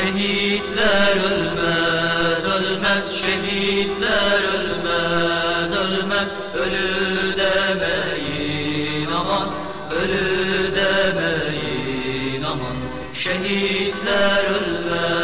Şehitler ölmez, ölmez. Şehitler ölmez, ölmez. Ölü demeyin aman, ölü demeyin aman. Şehitler ölmez,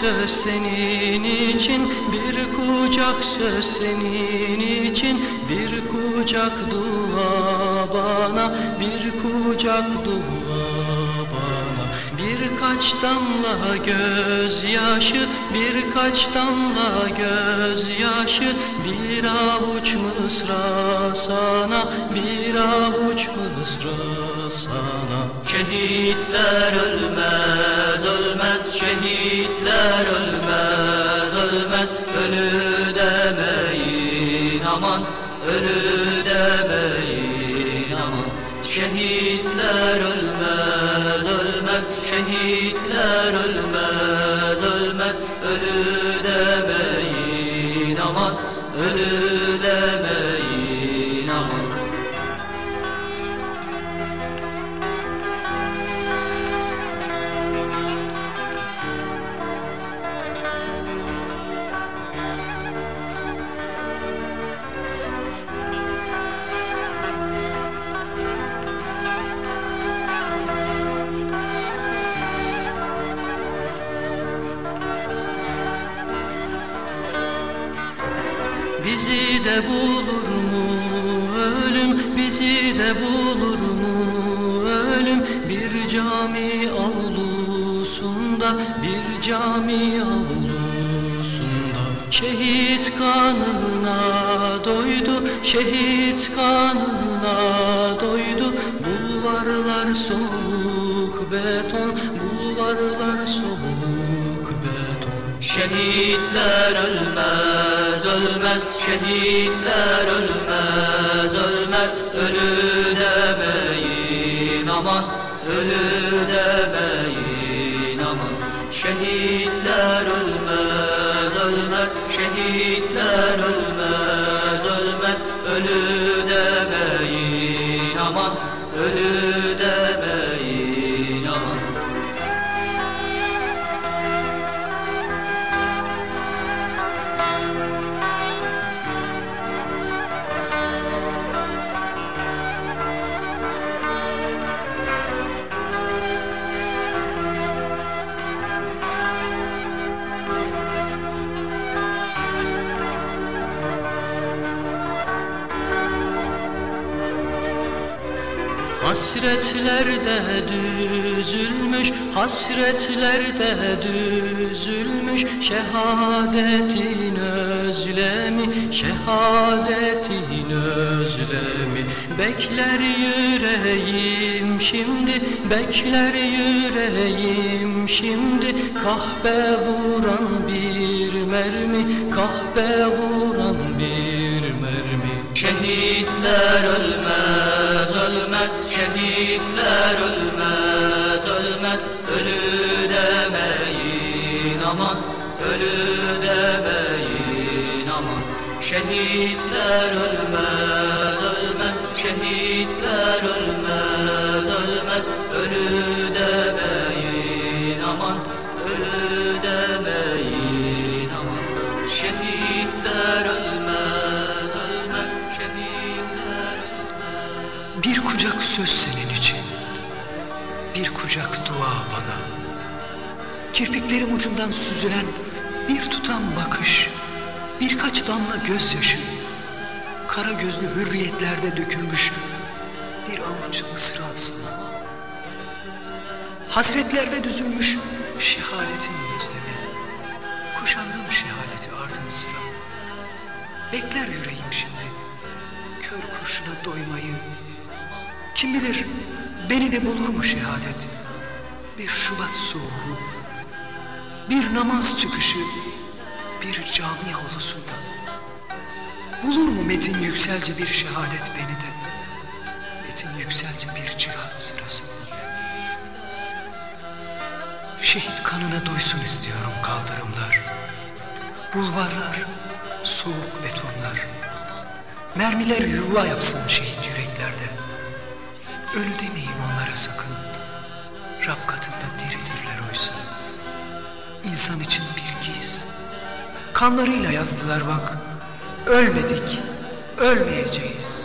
söz senin için, bir kucak söz senin için, bir kucak dua bana, bir kucak dua bana. Birkaç damla gözyaşı, birkaç damla gözyaşı, bir avuç mısra sana, bir avuç mısra sana. Şehitler ölmez, ölmez, şehitler ölmez, ölmez, ölü demeyin aman, ölü demeyin aman. Şehitler ölmez, ölmez, şehitler ölmez, ölmez, ölü demeyin aman, ölü demeyin De bulur mu ölüm, bizi de bulur mu ölüm? Bir cami avlusunda, bir cami avlusunda. Şehit kanına doydu, şehit kanına doydu. Bulvarlar soğuk beton, bulvarlar Şehitler ölmez, ölmez, şehitler ölmez, ölmez, ölü demeyin aman, ölü demeyin aman. Şehitler ölmez, ölmez, şehitler ölmez, ölmez, ölü Hasretlerde düzülmüş, hasretlerde düzülmüş Şehadetin özlemi, şehadetin özlemi. Bekler yüreğim şimdi, bekler yüreğim şimdi. Kahpe vuran bir mermi, kahpe vuran bir mermi. Şehitler ölmez, ölmez, şehitler ölmez, ölmez, ölü demeyin aman, ölü demeyin aman. Şehitler ölmez, ölmez, şehitler ölmez, ölmez, ölü kucak dua bana. Kirpiklerim ucundan süzülen bir tutam bakış, birkaç damla gözyaşı, kara gözlü hürriyetlerde dökülmüş bir avuç mısra sana. Hasretlerde düzülmüş şehadetin özlemi, kuşandım şehadeti ardın sıra. Bekler yüreğim şimdi, kör kurşuna doymayı, kim bilir beni de bulur mu şehadet? Bir Şubat soğuğu, bir namaz çıkışı, bir cami avlusunda. Bulur mu Metin yükselce bir şehadet beni de? Metin yükselce bir cihat sırasında. Şehit kanına doysun istiyorum kaldırımlar. Bulvarlar, soğuk betonlar. Mermiler yuva yapsın şehit yüreklerde. Ölü demeyin onlara sakın. Rab katında diridirler oysa. İnsan için bir giz. Kanlarıyla yazdılar bak. Ölmedik, ölmeyeceğiz.